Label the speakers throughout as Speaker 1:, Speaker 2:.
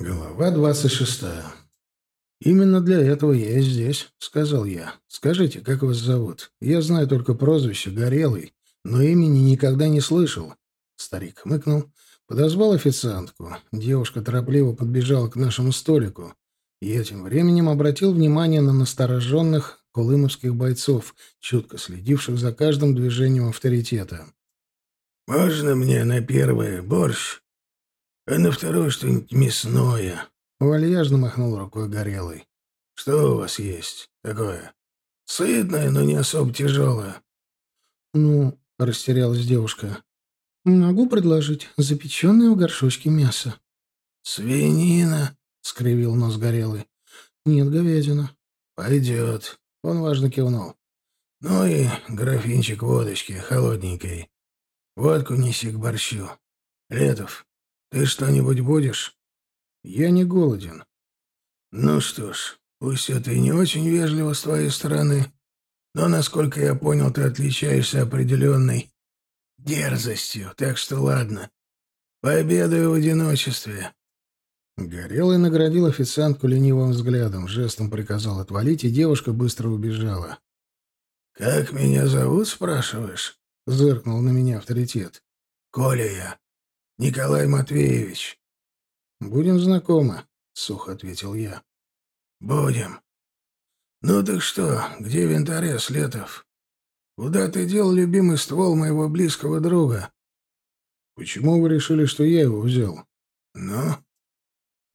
Speaker 1: Глава двадцать шестая. «Именно для этого я и здесь», — сказал я. «Скажите, как вас зовут? Я знаю только прозвище Горелый, но имени никогда не слышал». Старик хмыкнул, подозвал официантку. Девушка торопливо подбежала к нашему столику. Я тем временем обратил внимание на настороженных колымовских бойцов, чутко следивших за каждым движением авторитета.
Speaker 2: «Можно мне на первое борщ?» А на второе что-нибудь мясное.
Speaker 1: Вальяжно махнул рукой Горелый.
Speaker 2: Что у вас есть такое? Сытное, но не особо тяжелое.
Speaker 1: Ну, растерялась девушка. Могу предложить запеченное в горшочке мясо.
Speaker 2: Свинина, скривил нос Горелый.
Speaker 1: Нет, говядина.
Speaker 2: Пойдет. Он важно кивнул. Ну и графинчик водочки, холодненькой. Водку неси к борщу. Летов, ты что-нибудь будешь?
Speaker 1: Я не голоден.
Speaker 2: Ну что ж, пусть это и не очень вежливо с твоей стороны, но, насколько я понял, ты отличаешься определенной дерзостью, так что ладно. Пообедаю в одиночестве.
Speaker 1: Горелый наградил официантку ленивым взглядом, жестом приказал отвалить, и девушка быстро убежала.
Speaker 2: «Как меня зовут, спрашиваешь?» — зыркнул на меня авторитет. «Коля я. Николай Матвеевич.
Speaker 1: Будем знакомы, сухо ответил я.
Speaker 2: Будем. Ну так что, где винторез, Летов? Куда ты дел любимый ствол моего близкого друга?
Speaker 1: Почему вы решили, что я его взял?
Speaker 2: Ну?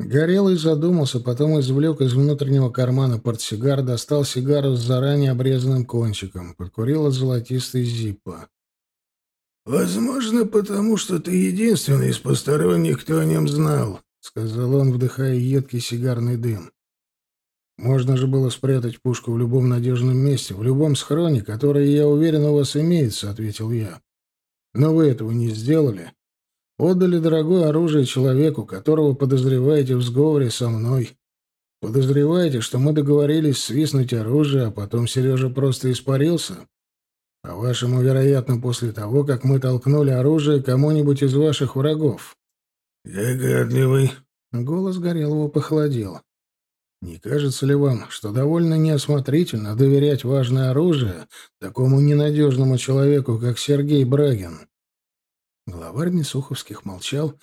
Speaker 1: Горелый задумался, потом извлек из внутреннего кармана портсигар, достал сигару с заранее обрезанным кончиком, подкурил от золотистой зиппа.
Speaker 2: «Возможно, потому что ты единственный из посторонних, кто о нем знал», — сказал он, вдыхая едкий сигарный дым.
Speaker 1: «Можно же было спрятать пушку в любом надежном месте, в любом схроне, которое, я уверен, у вас имеется», — ответил я. «Но вы этого не сделали. Отдали дорогое оружие человеку, которого подозреваете в сговоре со мной. Подозреваете, что мы договорились свистнуть оружие, а потом Сережа просто испарился?» По-вашему, вероятно, после того, как мы толкнули оружие кому-нибудь из ваших врагов.
Speaker 2: Догадливый.
Speaker 1: Голос Горелого похолодел. Не кажется ли вам, что довольно неосмотрительно доверять важное оружие такому ненадежному человеку, как Сергей Брагин? Главарь Мисуховских молчал,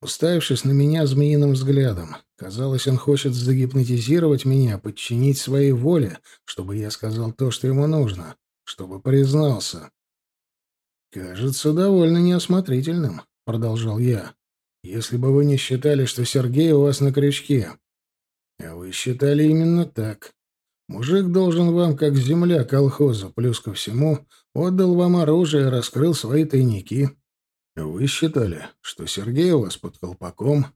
Speaker 1: уставившись на меня змеиным взглядом. Казалось, он хочет загипнотизировать меня, подчинить своей воле, чтобы я сказал то, что ему нужно чтобы признался. «Кажется довольно неосмотрительным», — продолжал я. «Если бы вы не считали, что Сергей у вас на крючке. А вы считали именно так. Мужик должен вам, как земля колхоза, плюс ко всему, отдал вам оружие и раскрыл свои тайники. Вы считали, что Сергей у вас под колпаком,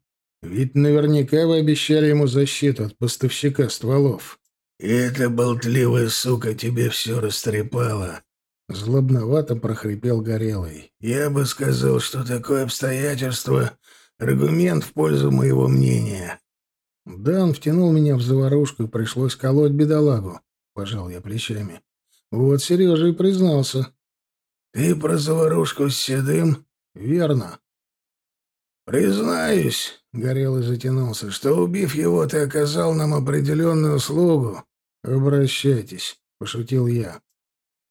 Speaker 1: ведь наверняка вы обещали ему защиту от поставщика стволов.
Speaker 2: И эта болтливая сука тебе все растрепала.
Speaker 1: Злобновато прохрипел Горелый.
Speaker 2: Я бы сказал, что такое обстоятельство — аргумент в пользу моего мнения.
Speaker 1: Да, он втянул меня в заварушку, и пришлось колоть бедолагу. Пожал я плечами. Вот Сережа и признался.
Speaker 2: Ты про заварушку с седым?
Speaker 1: Верно.
Speaker 2: Признаюсь, Горелый затянулся, что, убив его, ты оказал нам определенную услугу.
Speaker 1: «Обращайтесь», — пошутил я.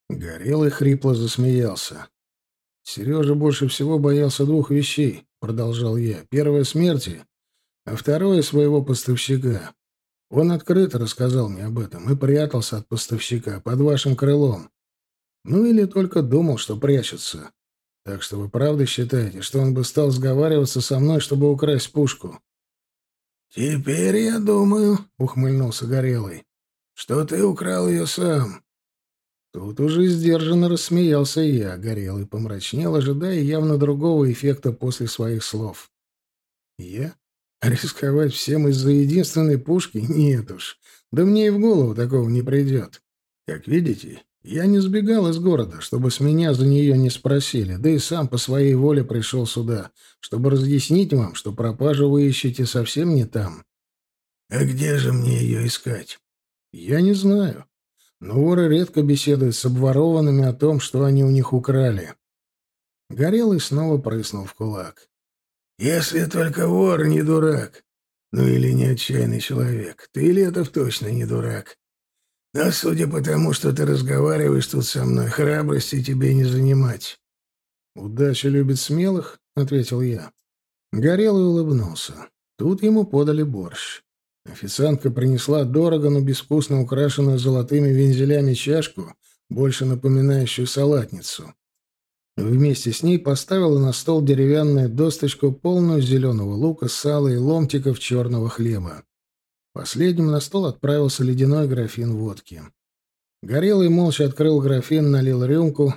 Speaker 1: Горелый хрипло засмеялся. «Сережа больше всего боялся двух вещей», — продолжал я. «Первое — смерти, а второе — своего поставщика. Он открыто рассказал мне об этом и прятался от поставщика под вашим крылом. Ну или только думал, что прячется. Так что вы правда считаете, что он бы стал сговариваться со мной, чтобы украсть пушку?»
Speaker 2: «Теперь я думаю», — ухмыльнулся Горелый, что ты украл ее сам.
Speaker 1: Тут уже сдержанно рассмеялся я, горел и помрачнел, ожидая явно другого эффекта после своих слов. Я? Рисковать всем из-за единственной пушки? Нет уж. Да мне и в голову такого не придет. Как видите, я не сбегал из города, чтобы с меня за нее не спросили, да и сам по своей воле пришел сюда, чтобы разъяснить вам, что пропажу вы ищете совсем не там.
Speaker 2: А где же мне ее искать?
Speaker 1: Я не знаю. Но воры редко беседуют с обворованными о том, что они у них украли. Горелый снова прыснул в кулак.
Speaker 2: «Если только вор не дурак. Ну или не отчаянный человек. Ты, Летов, точно не дурак. Но судя по тому, что ты разговариваешь тут со мной, храбрости тебе не занимать.
Speaker 1: «Удача любит смелых», — ответил я. Горелый улыбнулся. Тут ему подали борщ. Официантка принесла дорого, но безвкусно украшенную золотыми вензелями чашку, больше напоминающую салатницу. Вместе с ней поставила на стол деревянную досточку, полную зеленого лука, сала и ломтиков черного хлеба. Последним на стол отправился ледяной графин водки. Горелый молча открыл графин, налил рюмку.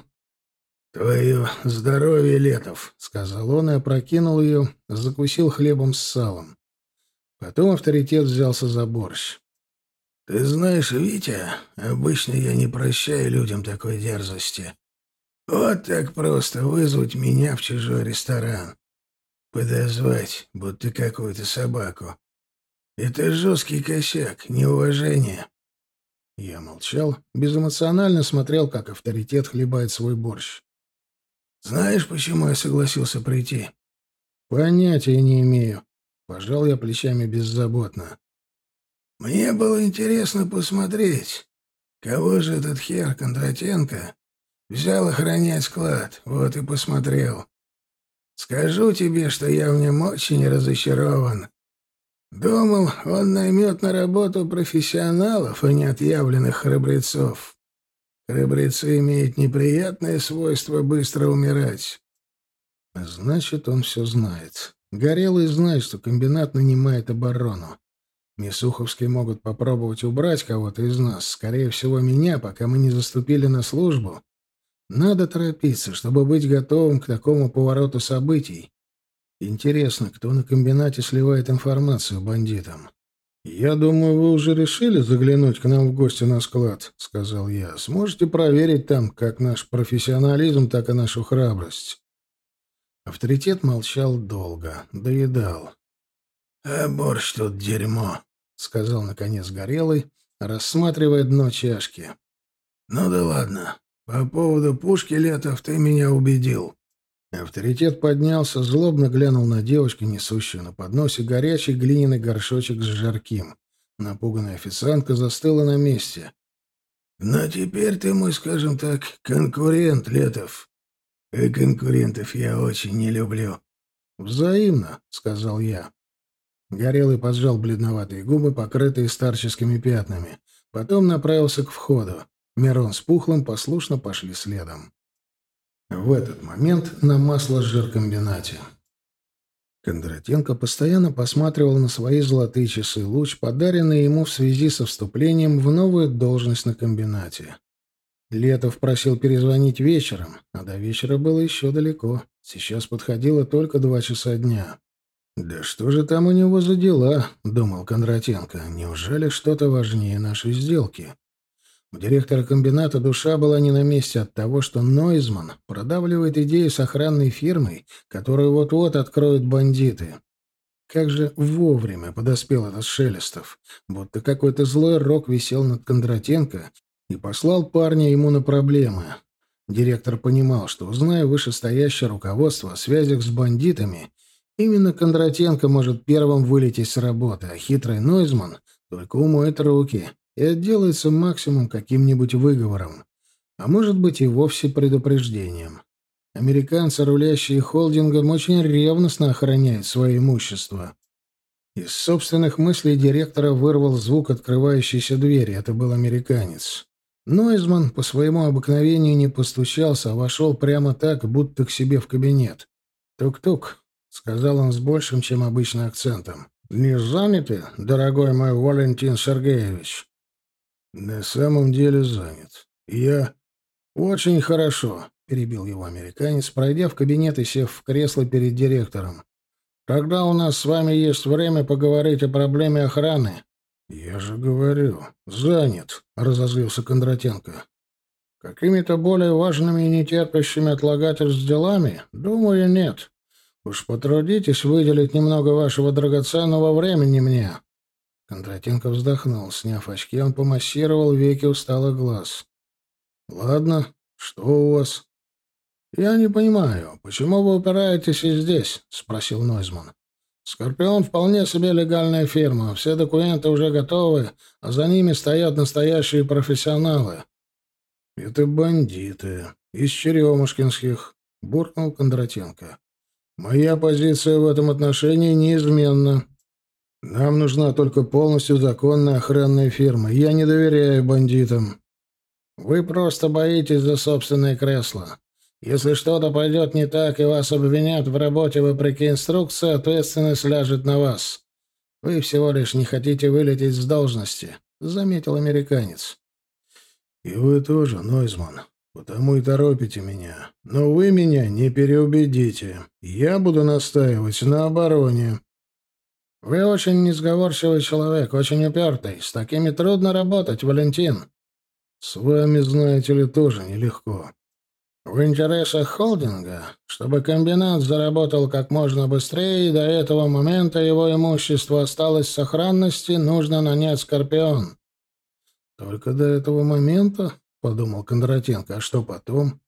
Speaker 2: «Твое здоровье, Летов!» — сказал он и опрокинул ее,
Speaker 1: закусил хлебом с салом. Потом авторитет взялся за борщ.
Speaker 2: «Ты знаешь, Витя, обычно я не прощаю людям такой дерзости. Вот так просто вызвать меня в чужой ресторан. Подозвать, будто какую-то собаку. Это жесткий косяк, неуважение».
Speaker 1: Я молчал, безэмоционально смотрел, как авторитет хлебает свой борщ.
Speaker 2: «Знаешь, почему я согласился прийти?»
Speaker 1: «Понятия не имею», Пожал я плечами беззаботно.
Speaker 2: Мне было интересно посмотреть, кого же этот хер Кондратенко взял охранять склад. Вот и посмотрел. Скажу тебе, что я в нем очень разочарован. Думал, он наймет на работу профессионалов, а не отъявленных храбрецов. Храбрецы имеют неприятное свойство быстро умирать.
Speaker 1: Значит, он все знает. Горелый знает, что комбинат нанимает оборону. Месуховские могут попробовать убрать кого-то из нас, скорее всего, меня, пока мы не заступили на службу. Надо торопиться, чтобы быть готовым к такому повороту событий. Интересно, кто на комбинате сливает информацию бандитам? «Я думаю, вы уже решили заглянуть к нам в гости на склад», — сказал я. «Сможете проверить там как наш профессионализм, так и нашу храбрость». Авторитет молчал долго, доедал.
Speaker 2: «А борщ тут дерьмо», — сказал наконец Горелый, рассматривая дно чашки. «Ну да ладно. По поводу пушки Летов ты меня убедил».
Speaker 1: Авторитет поднялся, злобно глянул на девочку, несущую на подносе горячий глиняный горшочек с жарким. Напуганная официантка застыла на месте.
Speaker 2: «Но теперь ты мой, скажем так, конкурент, Летов. И конкурентов я очень не люблю.
Speaker 1: Взаимно, сказал я. Горелый поджал бледноватые губы, покрытые старческими пятнами. Потом направился к входу. Мирон с Пухлым послушно пошли следом. В этот момент на масло жиркомбинате. Кондратенко постоянно посматривал на свои золотые часы луч, подаренные ему в связи со вступлением в новую должность на комбинате. Летов просил перезвонить вечером, а до вечера было еще далеко. Сейчас подходило только два часа дня. «Да что же там у него за дела?» — думал Кондратенко. «Неужели что-то важнее нашей сделки?» У директора комбината душа была не на месте от того, что Нойзман продавливает идею с охранной фирмой, которую вот-вот откроют бандиты. Как же вовремя подоспел этот Шелестов, будто какой-то злой рок висел над Кондратенко и послал парня ему на проблемы. Директор понимал, что, узная вышестоящее руководство о связях с бандитами, именно Кондратенко может первым вылететь с работы, а хитрый Нойзман только умоет руки и отделается максимум каким-нибудь выговором, а может быть и вовсе предупреждением. Американцы, рулящие холдингом, очень ревностно охраняют свое имущество. Из собственных мыслей директора вырвал звук открывающейся двери. Это был американец. Нойзман по своему обыкновению не постучался, а вошел прямо так, будто к себе в кабинет. «Тук-тук», — сказал он с большим, чем обычно, акцентом. «Не заняты, дорогой мой Валентин Сергеевич?» «На самом деле занят. Я...» «Очень хорошо», — перебил его американец, пройдя в кабинет и сев в кресло перед директором. «Тогда у нас с вами есть время поговорить о проблеме охраны. «Я же говорю, занят», — разозлился Кондратенко. «Какими-то более важными и нетерпящими отлагательств делами? Думаю, нет. Уж потрудитесь выделить немного вашего драгоценного времени мне». Кондратенко вздохнул. Сняв очки, он помассировал веки усталых глаз. «Ладно, что у вас?» «Я не понимаю, почему вы упираетесь и здесь?» — спросил Нойзман. «Скорпион» вполне себе легальная фирма. Все документы уже готовы, а за ними стоят настоящие профессионалы». «Это бандиты. Из Черемушкинских», — буркнул Кондратенко. «Моя позиция в этом отношении неизменна. Нам нужна только полностью законная охранная фирма. Я не доверяю бандитам». «Вы просто боитесь за собственное кресло. Если что-то пойдет не так и вас обвинят в работе вопреки инструкции, ответственность ляжет на вас. Вы всего лишь не хотите вылететь с должности», — заметил американец. «И вы тоже, Нойзман. Потому и торопите меня. Но вы меня не переубедите. Я буду настаивать на обороне». «Вы очень несговорчивый человек, очень упертый. С такими трудно работать, Валентин». «С вами, знаете ли, тоже нелегко. В интересах холдинга, чтобы комбинат заработал как можно быстрее, и до этого момента его имущество осталось в сохранности, нужно нанять «Скорпион». «Только до этого момента?» — подумал Кондратенко. «А что потом?»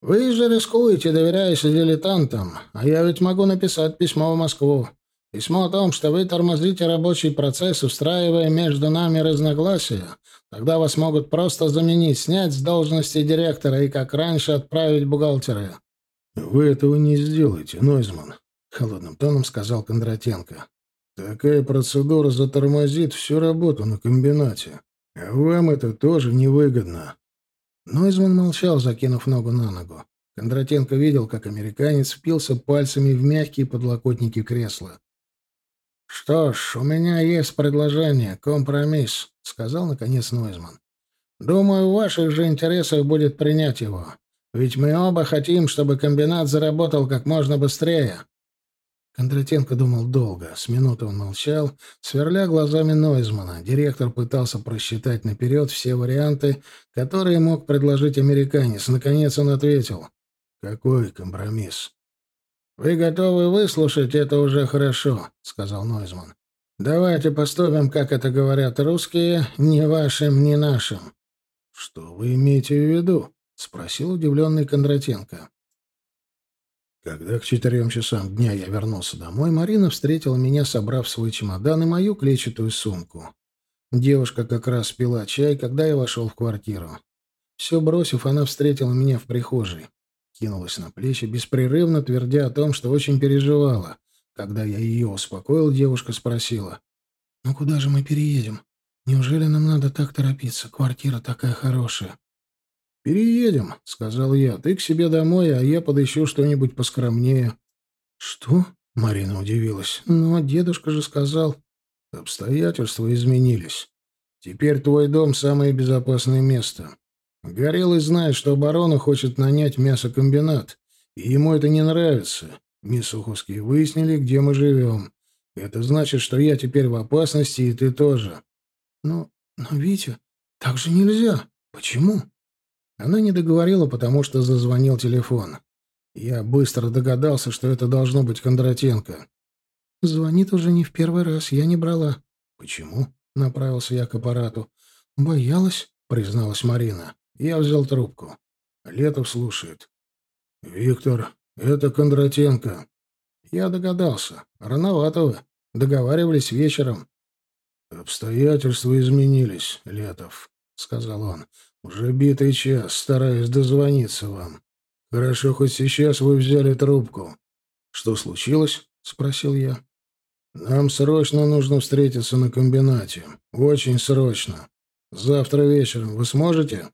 Speaker 1: «Вы же рискуете, доверяясь дилетантам, а я ведь могу написать письмо в Москву. Письмо о том, что вы тормозите рабочий процесс, устраивая между нами разногласия, Тогда вас могут просто заменить, снять с должности директора и, как раньше, отправить бухгалтера. «Вы этого не сделаете, Нойзман», — холодным тоном сказал Кондратенко. «Такая процедура затормозит всю работу на комбинате. А вам это тоже невыгодно». Нойзман молчал, закинув ногу на ногу. Кондратенко видел, как американец впился пальцами в мягкие подлокотники кресла. «Что ж, у меня есть предложение, компромисс», — сказал, наконец, Нойзман. «Думаю, в ваших же интересах будет принять его. Ведь мы оба хотим, чтобы комбинат заработал как можно быстрее». Кондратенко думал долго. С минуты он молчал, сверля глазами Нойзмана. Директор пытался просчитать наперед все варианты, которые мог предложить американец. Наконец он ответил. «Какой компромисс?» «Вы готовы выслушать, это уже хорошо», — сказал Нойзман. «Давайте поступим, как это говорят русские, ни вашим, ни нашим». «Что вы имеете в виду?» — спросил удивленный Кондратенко. Когда к четырем часам дня я вернулся домой, Марина встретила меня, собрав свой чемодан и мою клетчатую сумку. Девушка как раз пила чай, когда я вошел в квартиру. Все бросив, она встретила меня в прихожей кинулась на плечи, беспрерывно твердя о том, что очень переживала. Когда я ее успокоил, девушка спросила. «Ну куда же мы переедем? Неужели нам надо так торопиться? Квартира такая хорошая». «Переедем», — сказал я. «Ты к себе домой, а я подыщу что-нибудь поскромнее». «Что?» — Марина удивилась. «Ну, дедушка же сказал». «Обстоятельства изменились. Теперь твой дом — самое безопасное место. Горелый знает, что оборона хочет нанять мясокомбинат, и ему это не нравится. Мы Суховские выяснили, где мы живем. Это значит, что я теперь в опасности, и ты тоже. Но, но, Витя, так же нельзя. Почему? Она не договорила, потому что зазвонил телефон. Я быстро догадался, что это должно быть Кондратенко. Звонит уже не в первый раз, я не брала. Почему? Направился я к аппарату. Боялась, призналась Марина. Я взял трубку. Летов слушает. «Виктор, это Кондратенко». Я догадался. Рановато вы. Договаривались вечером. «Обстоятельства изменились, Летов», — сказал он. «Уже битый час, стараюсь дозвониться вам. Хорошо, хоть сейчас вы взяли трубку». «Что случилось?» — спросил я. «Нам срочно нужно встретиться на комбинате. Очень срочно. Завтра вечером. Вы сможете?»